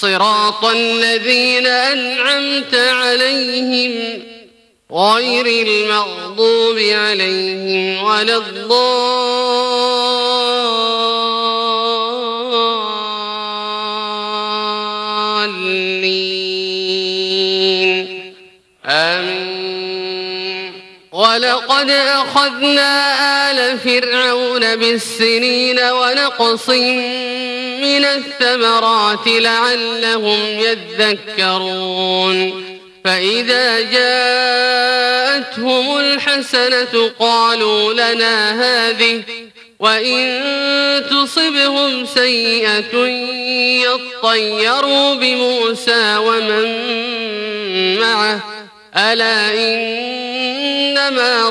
صراط الذين أنعمت عليهم غير المغضوب عليهم ولا الضالين. آمين. ولقد أخذنا آل فرعون بالسنين ونقص من الثمرات لعلهم يذكرون. فإذا جاءتهم الحسنة قالوا لنا هذه وإن تصبهم سيئة يطيروا بموسى ومن معه. ألا إنما عند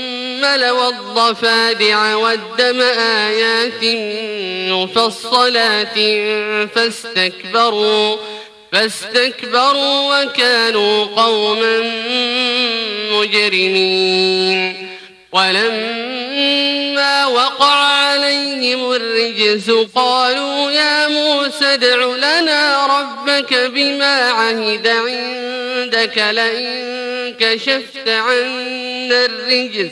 والقمل والضفادع والدم آيات مفصلات فاستكبروا فاستكبروا وكانوا قوما مجرمين ولما وقع عليهم الرجز قالوا يا موسى ادع لنا ربك بما عهد عندك لئن كشفت عنا الرجز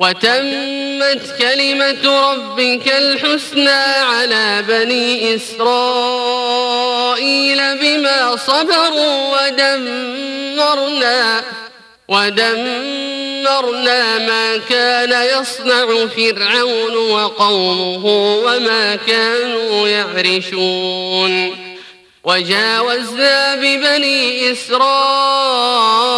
وتمت كلمة ربك الحسنى على بني إسرائيل بما صبروا ودمرنا ودمرنا ما كان يصنع فرعون وقومه وما كانوا يعرشون. وجاوزنا ببني إسرائيل